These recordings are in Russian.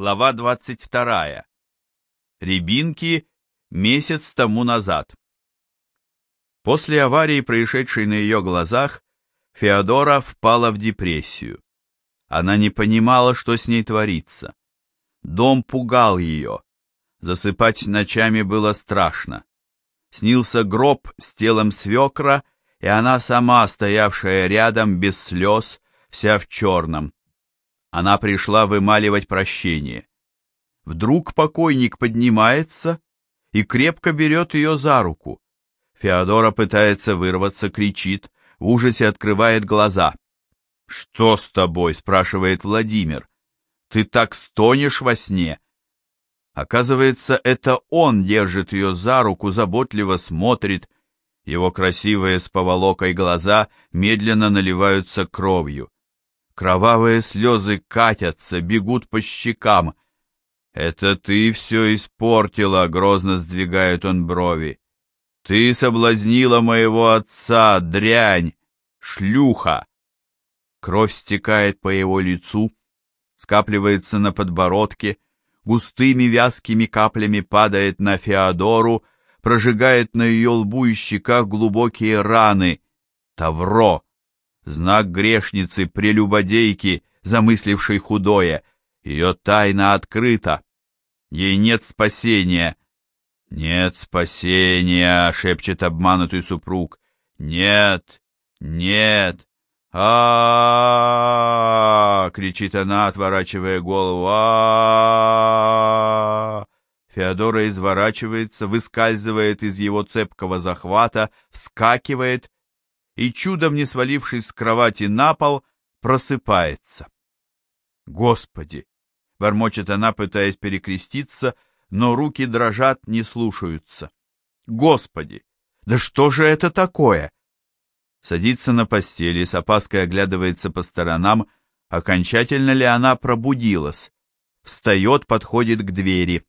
Глава 22. Рябинки месяц тому назад. После аварии, происшедшей на ее глазах, Феодора впала в депрессию. Она не понимала, что с ней творится. Дом пугал ее. Засыпать ночами было страшно. Снился гроб с телом свекра, и она сама, стоявшая рядом, без слез, вся в черном. Она пришла вымаливать прощение. Вдруг покойник поднимается и крепко берет ее за руку. Феодора пытается вырваться, кричит, в ужасе открывает глаза. «Что с тобой?» — спрашивает Владимир. «Ты так стонешь во сне?» Оказывается, это он держит ее за руку, заботливо смотрит. Его красивые с поволокой глаза медленно наливаются кровью. Кровавые слезы катятся, бегут по щекам. «Это ты все испортила», — грозно сдвигает он брови. «Ты соблазнила моего отца, дрянь, шлюха!» Кровь стекает по его лицу, скапливается на подбородке, густыми вязкими каплями падает на Феодору, прожигает на ее лбу и щеках глубокие раны. Тавро! Знак грешницы, прелюбодейки, замыслившей худое. Ее тайна открыта. Ей нет спасения. Нет спасения, шепчет обманутый супруг. Нет, нет. а, кричит она, отворачивая голову. а Феодора изворачивается, выскальзывает из его цепкого захвата, вскакивает и, чудом не свалившись с кровати на пол, просыпается. «Господи!» — бормочет она, пытаясь перекреститься, но руки дрожат, не слушаются. «Господи! Да что же это такое?» Садится на постели, с опаской оглядывается по сторонам, окончательно ли она пробудилась. Встает, подходит к двери.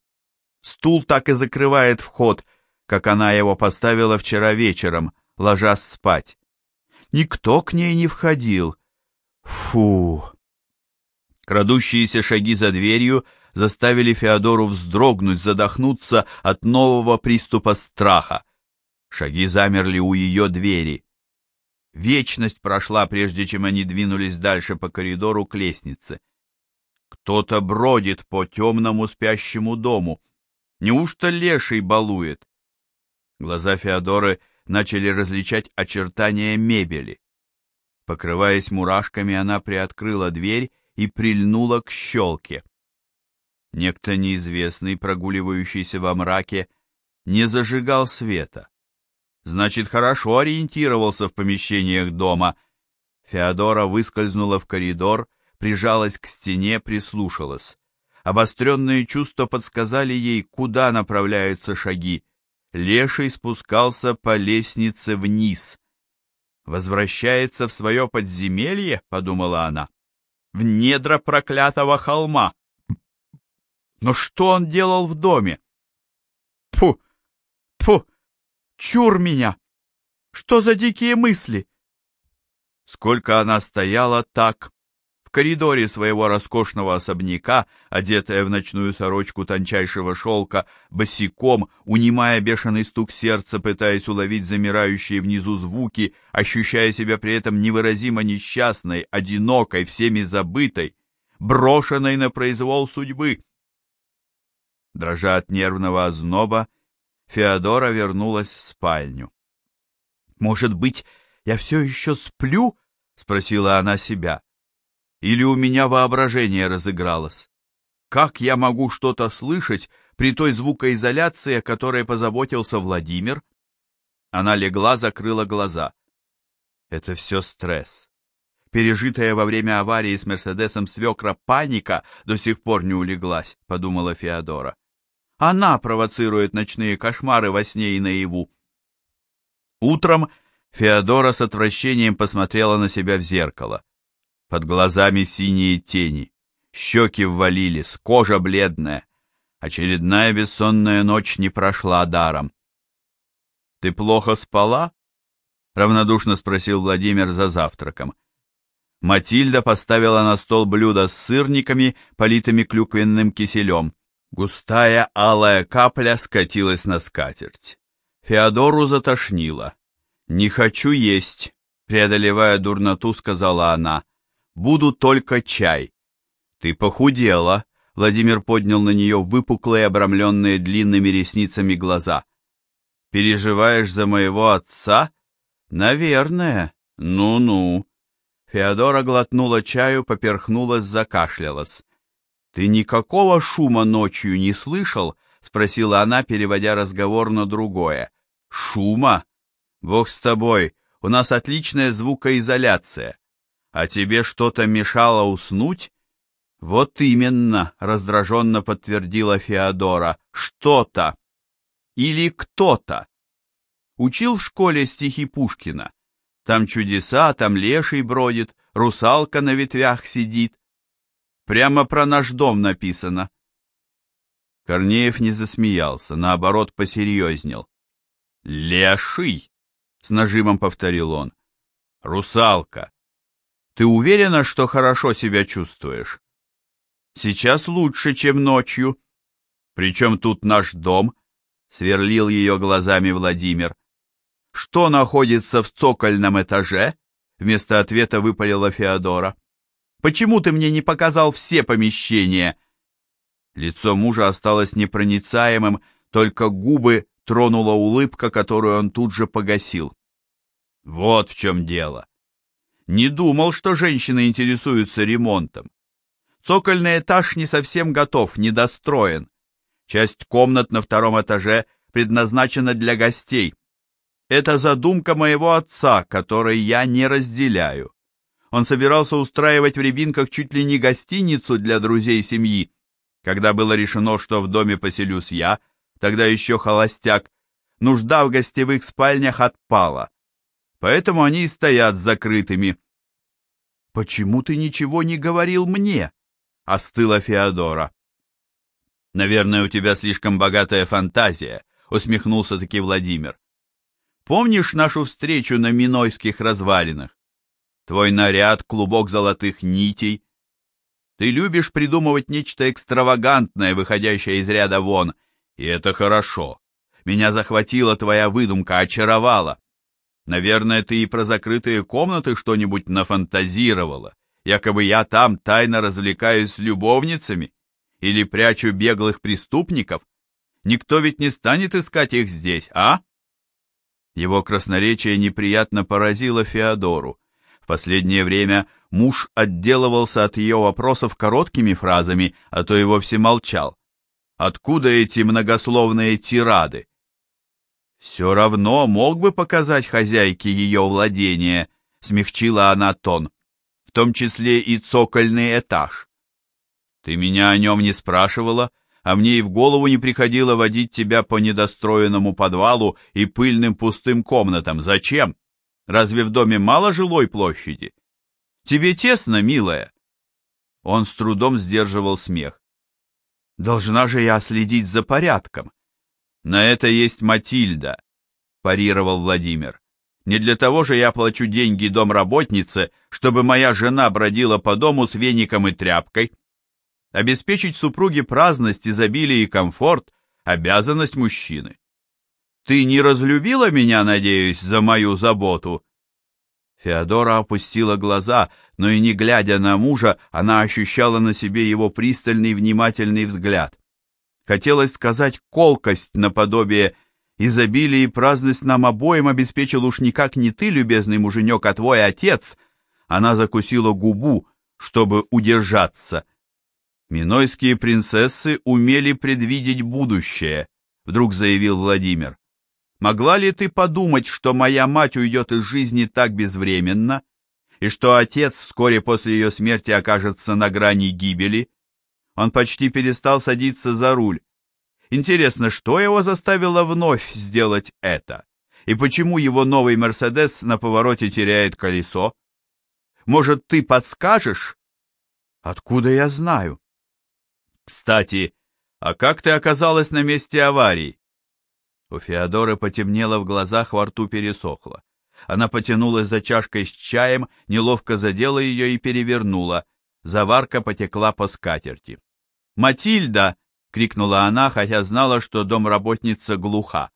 Стул так и закрывает вход, как она его поставила вчера вечером, ложась спать. Никто к ней не входил. Фу! Крадущиеся шаги за дверью заставили Феодору вздрогнуть, задохнуться от нового приступа страха. Шаги замерли у ее двери. Вечность прошла, прежде чем они двинулись дальше по коридору к лестнице. Кто-то бродит по темному спящему дому. Неужто леший балует? Глаза Феодоры начали различать очертания мебели. Покрываясь мурашками, она приоткрыла дверь и прильнула к щелке. Некто неизвестный, прогуливающийся во мраке, не зажигал света. Значит, хорошо ориентировался в помещениях дома. Феодора выскользнула в коридор, прижалась к стене, прислушалась. Обостренные чувства подсказали ей, куда направляются шаги. Леший спускался по лестнице вниз. «Возвращается в свое подземелье?» — подумала она. «В недра проклятого холма!» Но что он делал в доме? Пу! Пу! Чур меня! Что за дикие мысли? Сколько она стояла так, коридоре своего роскошного особняка, одетая в ночную сорочку тончайшего шелка, босиком, унимая бешеный стук сердца, пытаясь уловить замирающие внизу звуки, ощущая себя при этом невыразимо несчастной, одинокой, всеми забытой, брошенной на произвол судьбы. Дрожа от нервного озноба, Феодора вернулась в спальню. «Может быть, я все еще сплю?» — спросила она себя. Или у меня воображение разыгралось? Как я могу что-то слышать при той звукоизоляции, о которой позаботился Владимир? Она легла, закрыла глаза. Это все стресс. Пережитая во время аварии с Мерседесом свекра паника до сих пор не улеглась, подумала Феодора. Она провоцирует ночные кошмары во сне и наяву. Утром Феодора с отвращением посмотрела на себя в зеркало. Под глазами синие тени, щеки ввалились, кожа бледная. Очередная бессонная ночь не прошла даром. «Ты плохо спала?» — равнодушно спросил Владимир за завтраком. Матильда поставила на стол блюдо с сырниками, политыми клюквенным киселем. Густая алая капля скатилась на скатерть. Феодору затошнило. «Не хочу есть», — преодолевая дурноту, сказала она. «Буду только чай». «Ты похудела», — Владимир поднял на нее выпуклые, обрамленные длинными ресницами глаза. «Переживаешь за моего отца?» «Наверное. Ну-ну». Феодора глотнула чаю, поперхнулась, закашлялась. «Ты никакого шума ночью не слышал?» — спросила она, переводя разговор на другое. «Шума? Бог с тобой, у нас отличная звукоизоляция. А тебе что-то мешало уснуть?» «Вот именно», — раздраженно подтвердила Феодора, — «что-то. Или кто-то. Учил в школе стихи Пушкина. Там чудеса, там леший бродит, русалка на ветвях сидит. Прямо про наш дом написано. Корнеев не засмеялся, наоборот, посерьезнел. «Леший!» — с нажимом повторил он. «Русалка! Ты уверена, что хорошо себя чувствуешь?» «Сейчас лучше, чем ночью. Причем тут наш дом?» — сверлил ее глазами Владимир. «Что находится в цокольном этаже?» — вместо ответа выпалила Феодора. «Почему ты мне не показал все помещения?» Лицо мужа осталось непроницаемым, только губы тронула улыбка, которую он тут же погасил. Вот в чем дело. Не думал, что женщины интересуются ремонтом. Цокольный этаж не совсем готов, недостроен. Часть комнат на втором этаже предназначена для гостей. Это задумка моего отца, которой я не разделяю. Он собирался устраивать в Рябинках чуть ли не гостиницу для друзей семьи. Когда было решено, что в доме поселюсь я, тогда еще холостяк, нужда в гостевых спальнях отпала. Поэтому они и стоят закрытыми. «Почему ты ничего не говорил мне?» — остыла Феодора. «Наверное, у тебя слишком богатая фантазия», — усмехнулся-таки Владимир. Помнишь нашу встречу на Минойских развалинах? Твой наряд, клубок золотых нитей. Ты любишь придумывать нечто экстравагантное, выходящее из ряда вон, и это хорошо. Меня захватила твоя выдумка, очаровала. Наверное, ты и про закрытые комнаты что-нибудь нафантазировала. Якобы я там тайно развлекаюсь с любовницами или прячу беглых преступников. Никто ведь не станет искать их здесь, а? Его красноречие неприятно поразило Феодору. В последнее время муж отделывался от ее вопросов короткими фразами, а то и вовсе молчал. Откуда эти многословные тирады? Все равно мог бы показать хозяйке ее владение, смягчила она тон, в том числе и цокольный этаж. Ты меня о нем не спрашивала, а мне и в голову не приходило водить тебя по недостроенному подвалу и пыльным пустым комнатам. Зачем? Разве в доме мало жилой площади? Тебе тесно, милая?» Он с трудом сдерживал смех. «Должна же я следить за порядком». «На это есть Матильда», — парировал Владимир. «Не для того же я плачу деньги домработнице, чтобы моя жена бродила по дому с веником и тряпкой. Обеспечить супруге праздность, изобилие и комфорт – обязанность мужчины. Ты не разлюбила меня, надеюсь, за мою заботу?» Феодора опустила глаза, но и не глядя на мужа, она ощущала на себе его пристальный внимательный взгляд. Хотелось сказать колкость наподобие «изобилие и праздность нам обоим обеспечил уж никак не ты, любезный муженек, а твой отец». Она закусила губу, чтобы удержаться. Минойские принцессы умели предвидеть будущее, вдруг заявил Владимир. Могла ли ты подумать, что моя мать уйдет из жизни так безвременно, и что отец вскоре после ее смерти окажется на грани гибели? Он почти перестал садиться за руль. Интересно, что его заставило вновь сделать это? И почему его новый «Мерседес» на повороте теряет колесо? Может, ты подскажешь? Откуда я знаю? Кстати, а как ты оказалась на месте аварии? У Феодоры потемнело в глазах, во рту пересохло. Она потянулась за чашкой с чаем, неловко задела ее и перевернула. Заварка потекла по скатерти. «Матильда!» — крикнула она, хотя знала, что домработница глуха.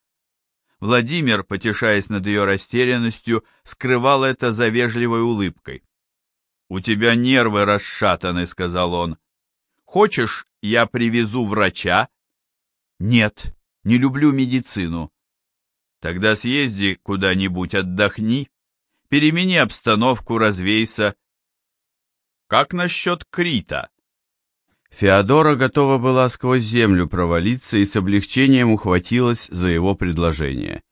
Владимир, потешаясь над ее растерянностью, скрывал это за вежливой улыбкой. «У тебя нервы расшатаны», — сказал он. «Хочешь, я привезу врача?» «Нет, не люблю медицину». «Тогда съезди куда-нибудь, отдохни, перемени обстановку, развейся». «Как насчет Крита?» Феодора готова была сквозь землю провалиться и с облегчением ухватилась за его предложение.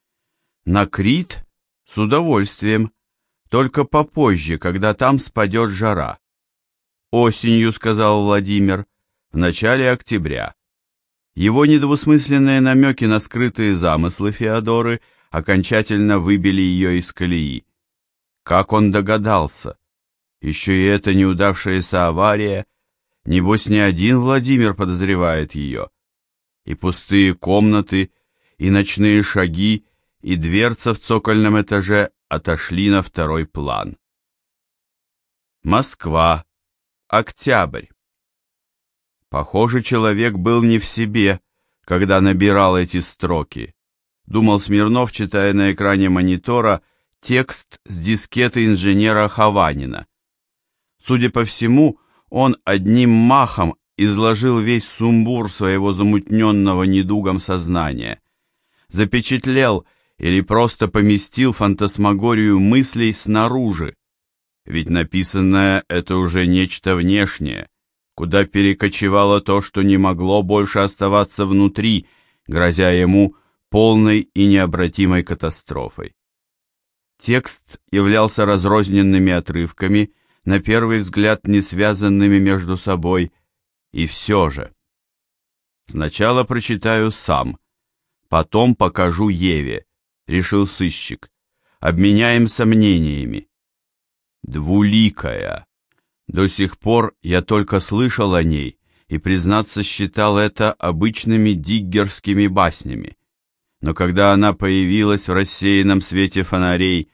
На Крит с удовольствием, только попозже, когда там спадет жара. Осенью, сказал Владимир, в начале октября. Его недвусмысленные намеки на скрытые замыслы Феодоры окончательно выбили ее из колеи. Как он догадался? Еще и эта неудавшаяся авария Небось, не один Владимир подозревает ее. И пустые комнаты, и ночные шаги, и дверца в цокольном этаже отошли на второй план. Москва. Октябрь. Похоже, человек был не в себе, когда набирал эти строки. Думал Смирнов, читая на экране монитора текст с дискеты инженера Хованина. Судя по всему, он одним махом изложил весь сумбур своего замутненного недугом сознания, запечатлел или просто поместил фантасмагорию мыслей снаружи, ведь написанное это уже нечто внешнее, куда перекочевало то, что не могло больше оставаться внутри, грозя ему полной и необратимой катастрофой. Текст являлся разрозненными отрывками, на первый взгляд не связанными между собой, и все же. Сначала прочитаю сам, потом покажу Еве, решил сыщик. Обменяемся мнениями. Двуликая. До сих пор я только слышал о ней и, признаться, считал это обычными диггерскими баснями. Но когда она появилась в рассеянном свете фонарей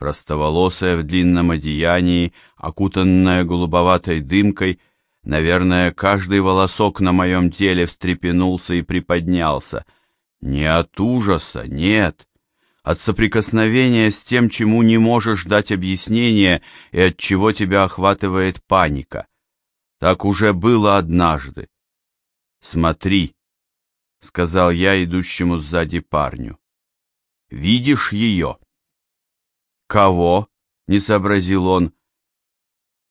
простоволосая в длинном одеянии, окутанная голубоватой дымкой, наверное, каждый волосок на моем теле встрепенулся и приподнялся. Не от ужаса, нет, от соприкосновения с тем, чему не можешь дать объяснение и от чего тебя охватывает паника. Так уже было однажды. «Смотри», — сказал я идущему сзади парню. «Видишь ее?» «Кого?» — не сообразил он.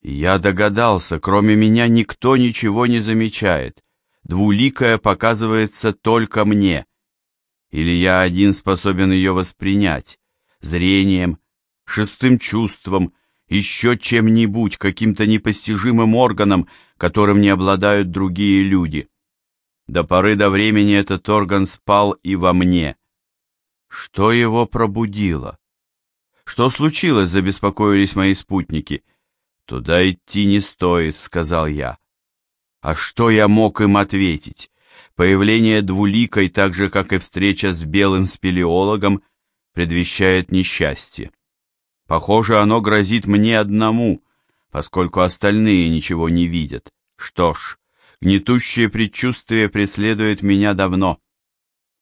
Я догадался, кроме меня никто ничего не замечает. Двуликая показывается только мне. Или я один способен ее воспринять, зрением, шестым чувством, еще чем-нибудь, каким-то непостижимым органом, которым не обладают другие люди. До поры до времени этот орган спал и во мне. Что его пробудило? Что случилось, забеспокоились мои спутники. Туда идти не стоит, сказал я. А что я мог им ответить? Появление двуликой, так же, как и встреча с белым спелеологом, предвещает несчастье. Похоже, оно грозит мне одному, поскольку остальные ничего не видят. Что ж, гнетущее предчувствие преследует меня давно.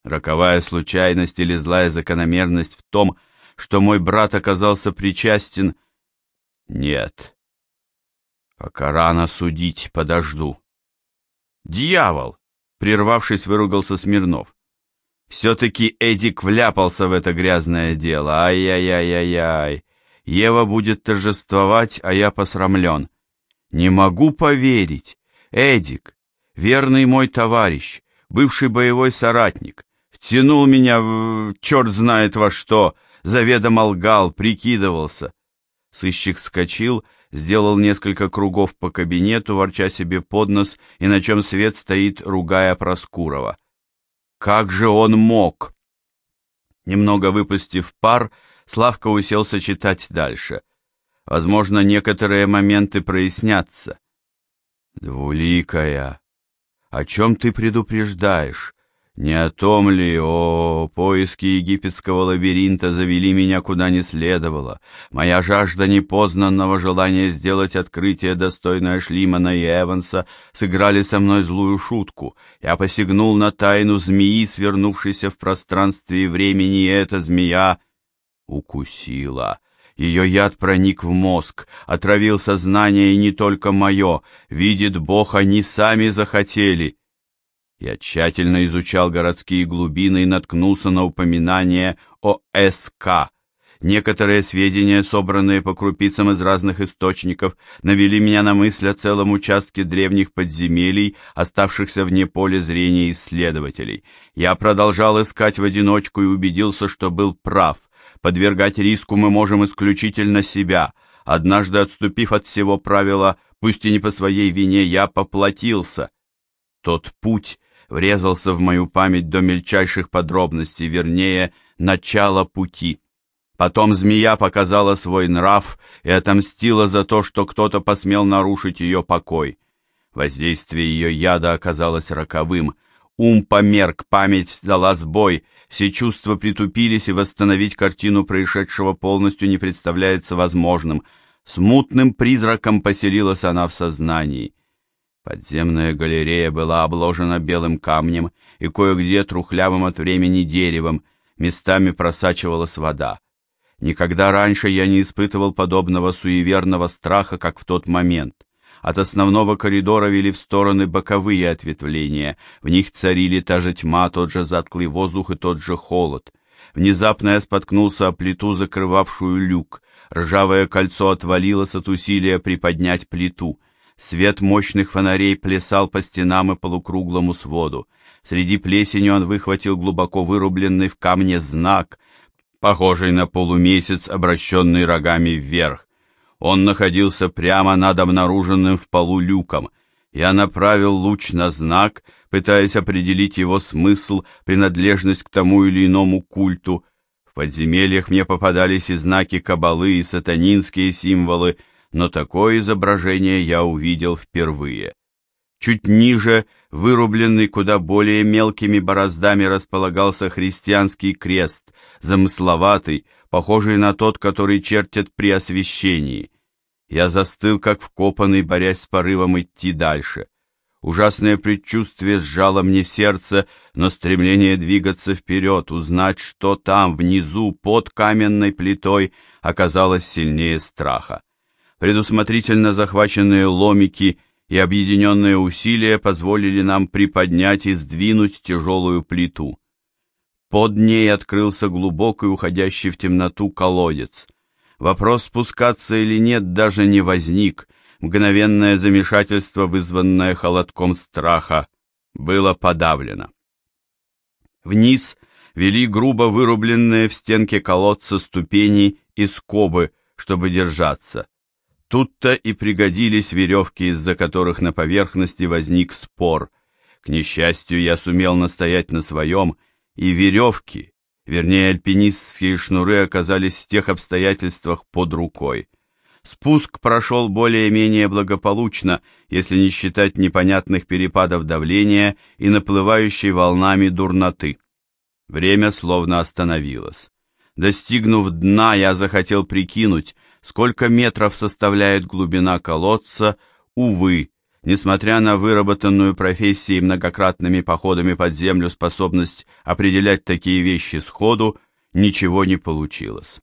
Роковая случайность или злая закономерность в том, что мой брат оказался причастен... Нет. Пока рано судить, подожду. Дьявол! Прервавшись, выругался Смирнов. Все-таки Эдик вляпался в это грязное дело. Ай-яй-яй-яй-яй. Ева будет торжествовать, а я посрамлен. Не могу поверить. Эдик, верный мой товарищ, бывший боевой соратник, втянул меня в черт знает во что, заведомо лгал, прикидывался. Сыщик вскочил, сделал несколько кругов по кабинету, ворча себе под нос, и на чем свет стоит, ругая Проскурова. Как же он мог? Немного выпустив пар, Славка уселся читать дальше. Возможно, некоторые моменты прояснятся. Двуликая, о чем ты предупреждаешь? Не о том ли, о, поиски египетского лабиринта завели меня куда не следовало. Моя жажда непознанного желания сделать открытие, достойное Шлимана и Эванса, сыграли со мной злую шутку. Я посягнул на тайну змеи, свернувшейся в пространстве и времени, и эта змея укусила. Ее яд проник в мозг, отравил сознание, и не только мое. Видит Бог, они сами захотели. Я тщательно изучал городские глубины и наткнулся на упоминание о СК. Некоторые сведения, собранные по крупицам из разных источников, навели меня на мысль о целом участке древних подземелий, оставшихся вне поля зрения исследователей. Я продолжал искать в одиночку и убедился, что был прав. Подвергать риску мы можем исключительно себя. Однажды отступив от всего правила, пусть и не по своей вине, я поплатился. Тот путь врезался в мою память до мельчайших подробностей, вернее, начала пути. Потом змея показала свой нрав и отомстила за то, что кто-то посмел нарушить ее покой. Воздействие ее яда оказалось роковым. Ум померк, память дала сбой, все чувства притупились, и восстановить картину происшедшего полностью не представляется возможным. Смутным призраком поселилась она в сознании. Подземная галерея была обложена белым камнем и кое-где трухлявым от времени деревом, местами просачивалась вода. Никогда раньше я не испытывал подобного суеверного страха, как в тот момент. От основного коридора вели в стороны боковые ответвления. В них царили та же тьма, тот же затклый воздух и тот же холод. Внезапно я споткнулся о плиту, закрывавшую люк. Ржавое кольцо отвалилось от усилия приподнять плиту. Свет мощных фонарей плясал по стенам и полукруглому своду. Среди плесени он выхватил глубоко вырубленный в камне знак, похожий на полумесяц, обращенный рогами вверх. Он находился прямо над обнаруженным в полу люком. Я направил луч на знак, пытаясь определить его смысл, принадлежность к тому или иному культу. В подземельях мне попадались и знаки кабалы, и сатанинские символы — но такое изображение я увидел впервые. Чуть ниже, вырубленный куда более мелкими бороздами, располагался христианский крест, замысловатый, похожий на тот, который чертят при освящении. Я застыл, как вкопанный, борясь с порывом идти дальше. Ужасное предчувствие сжало мне сердце, но стремление двигаться вперед, узнать, что там, внизу, под каменной плитой, оказалось сильнее страха. Предусмотрительно захваченные ломики и объединенные усилия позволили нам приподнять и сдвинуть тяжелую плиту. Под ней открылся глубокий, уходящий в темноту колодец. Вопрос, спускаться или нет, даже не возник. Мгновенное замешательство, вызванное холодком страха, было подавлено. Вниз вели грубо вырубленные в стенке колодца ступени и скобы, чтобы держаться. Тут-то и пригодились веревки, из-за которых на поверхности возник спор. К несчастью, я сумел настоять на своем, и веревки, вернее, альпинистские шнуры оказались в тех обстоятельствах под рукой. Спуск прошел более-менее благополучно, если не считать непонятных перепадов давления и наплывающей волнами дурноты. Время словно остановилось. Достигнув дна, я захотел прикинуть, сколько метров составляет глубина колодца, увы, несмотря на выработанную профессией многократными походами под землю способность определять такие вещи сходу, ничего не получилось.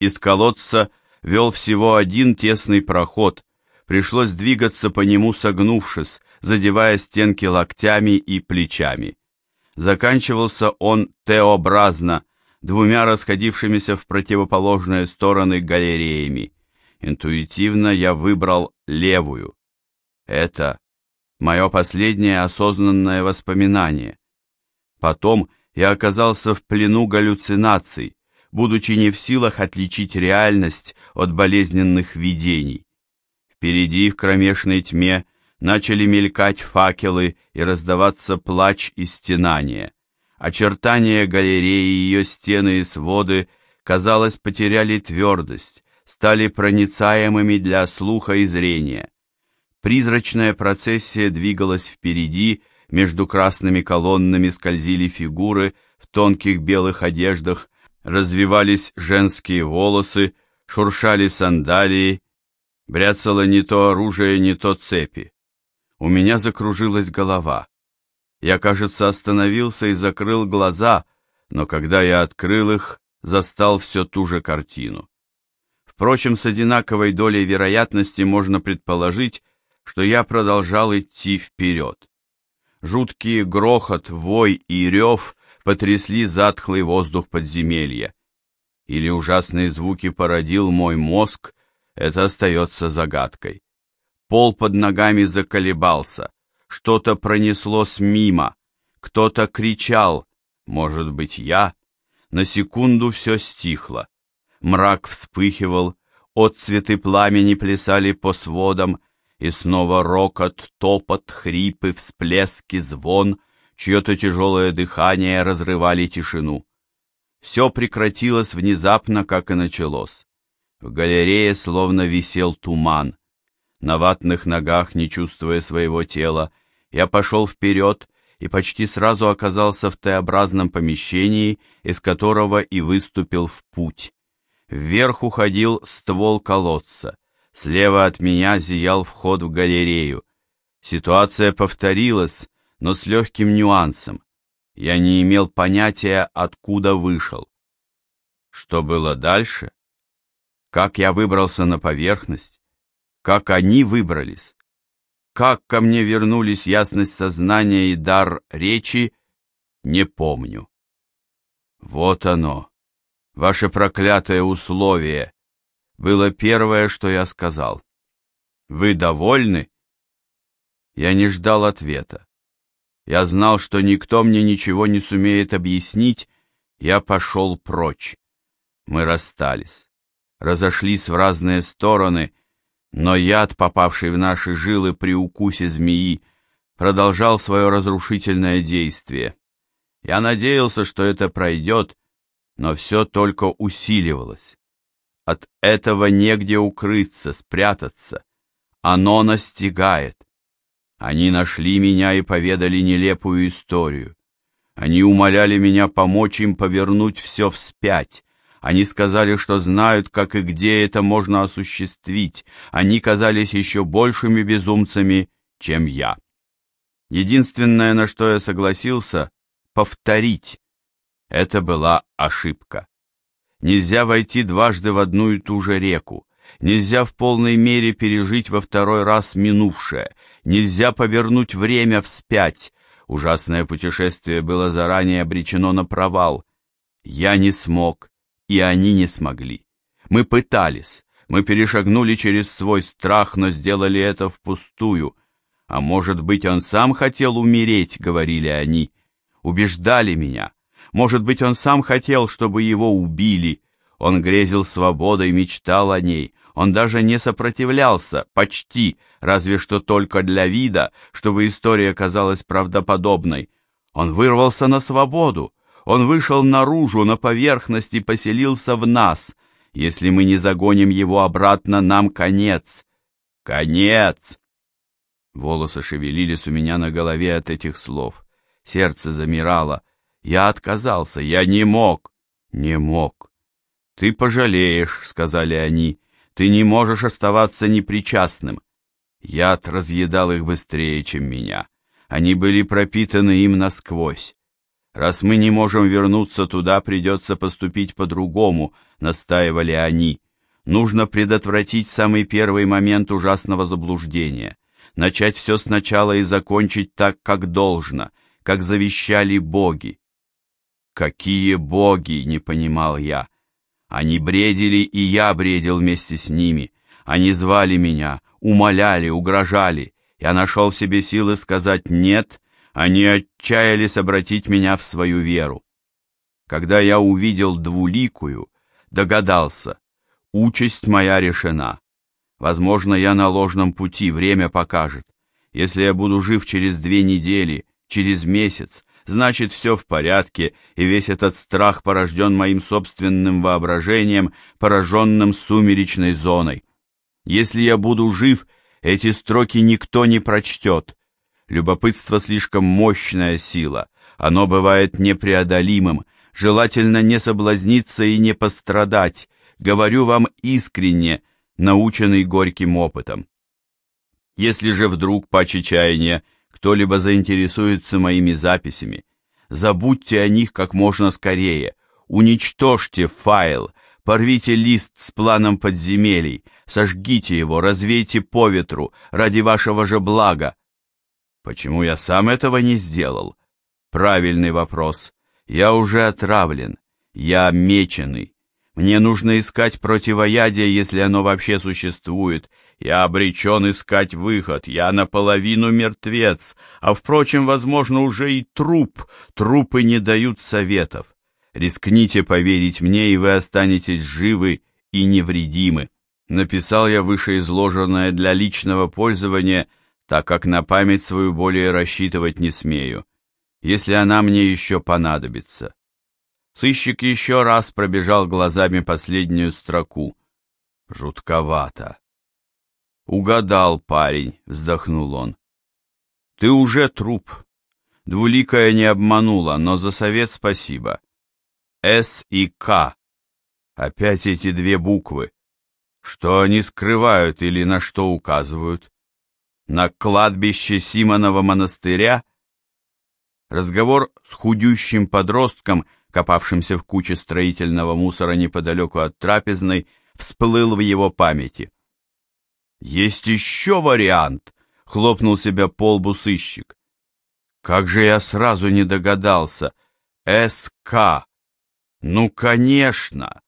Из колодца вел всего один тесный проход, пришлось двигаться по нему согнувшись, задевая стенки локтями и плечами. Заканчивался он Т-образно, двумя расходившимися в противоположные стороны галереями. Интуитивно я выбрал левую. Это мое последнее осознанное воспоминание. Потом я оказался в плену галлюцинаций, будучи не в силах отличить реальность от болезненных видений. Впереди в кромешной тьме начали мелькать факелы и раздаваться плач и стенания. Очертания галереи, ее стены и своды, казалось, потеряли твердость, стали проницаемыми для слуха и зрения. Призрачная процессия двигалась впереди, между красными колоннами скользили фигуры в тонких белых одеждах, развивались женские волосы, шуршали сандалии, бряцало не то оружие, не то цепи. У меня закружилась голова. Я, кажется, остановился и закрыл глаза, но когда я открыл их, застал все ту же картину. Впрочем, с одинаковой долей вероятности можно предположить, что я продолжал идти вперед. Жуткий грохот, вой и рев потрясли затхлый воздух подземелья. Или ужасные звуки породил мой мозг, это остается загадкой. Пол под ногами заколебался, что-то пронеслось мимо, кто-то кричал, может быть, я? На секунду все стихло. Мрак вспыхивал, отцветы пламени плясали по сводам, и снова рокот, топот, хрипы, всплески, звон, чье-то тяжелое дыхание разрывали тишину. Все прекратилось внезапно, как и началось. В галерее словно висел туман. На ватных ногах, не чувствуя своего тела, я пошел вперед и почти сразу оказался в Т-образном помещении, из которого и выступил в путь. Вверх уходил ствол колодца. Слева от меня зиял вход в галерею. Ситуация повторилась, но с легким нюансом. Я не имел понятия, откуда вышел. Что было дальше? Как я выбрался на поверхность? Как они выбрались? Как ко мне вернулись ясность сознания и дар речи, не помню. Вот оно, ваше проклятое условие, было первое, что я сказал. Вы довольны? Я не ждал ответа. Я знал, что никто мне ничего не сумеет объяснить, я пошел прочь. Мы расстались, разошлись в разные стороны, но яд, попавший в наши жилы при укусе змеи, продолжал свое разрушительное действие. Я надеялся, что это пройдет, но все только усиливалось. От этого негде укрыться, спрятаться. Оно настигает. Они нашли меня и поведали нелепую историю. Они умоляли меня помочь им повернуть все вспять, они сказали, что знают, как и где это можно осуществить. Они казались еще большими безумцами, чем я. Единственное, на что я согласился, повторить. Это была ошибка. Нельзя войти дважды в одну и ту же реку. Нельзя в полной мере пережить во второй раз минувшее. Нельзя повернуть время вспять. Ужасное путешествие было заранее обречено на провал. Я не смог и они не смогли. Мы пытались, мы перешагнули через свой страх, но сделали это впустую. А может быть, он сам хотел умереть, говорили они, убеждали меня. Может быть, он сам хотел, чтобы его убили. Он грезил свободой, мечтал о ней. Он даже не сопротивлялся, почти, разве что только для вида, чтобы история казалась правдоподобной. Он вырвался на свободу, он вышел наружу, на поверхность и поселился в нас. Если мы не загоним его обратно, нам конец. Конец! Волосы шевелились у меня на голове от этих слов. Сердце замирало. Я отказался, я не мог, не мог. «Ты пожалеешь», — сказали они, — «ты не можешь оставаться непричастным». Яд разъедал их быстрее, чем меня. Они были пропитаны им насквозь. Раз мы не можем вернуться туда, придется поступить по-другому, настаивали они. Нужно предотвратить самый первый момент ужасного заблуждения, начать все сначала и закончить так, как должно, как завещали боги. Какие боги, не понимал я. Они бредили, и я бредил вместе с ними. Они звали меня, умоляли, угрожали. Я нашел в себе силы сказать «нет», они отчаялись обратить меня в свою веру. Когда я увидел двуликую, догадался, участь моя решена. Возможно, я на ложном пути, время покажет. Если я буду жив через две недели, через месяц, значит все в порядке, и весь этот страх порожден моим собственным воображением, пораженным сумеречной зоной. Если я буду жив, эти строки никто не прочтет, Любопытство слишком мощная сила, оно бывает непреодолимым, желательно не соблазниться и не пострадать, говорю вам искренне, наученный горьким опытом. Если же вдруг по чаяния кто-либо заинтересуется моими записями, забудьте о них как можно скорее, уничтожьте файл, порвите лист с планом подземелий, сожгите его, развейте по ветру, ради вашего же блага. Почему я сам этого не сделал? Правильный вопрос. Я уже отравлен, я меченый. Мне нужно искать противоядие, если оно вообще существует. Я обречен искать выход, я наполовину мертвец, а, впрочем, возможно, уже и труп. Трупы не дают советов. Рискните поверить мне, и вы останетесь живы и невредимы. Написал я вышеизложенное для личного пользования, так как на память свою более рассчитывать не смею, если она мне еще понадобится. Сыщик еще раз пробежал глазами последнюю строку. Жутковато. Угадал парень, вздохнул он. Ты уже труп. Двуликая не обманула, но за совет спасибо. С и К. Опять эти две буквы. Что они скрывают или на что указывают? На кладбище Симонова монастыря? Разговор с худющим подростком — копавшимся в куче строительного мусора неподалеку от трапезной, всплыл в его памяти. «Есть еще вариант!» — хлопнул себя по лбу сыщик. «Как же я сразу не догадался! СК! Ну, конечно!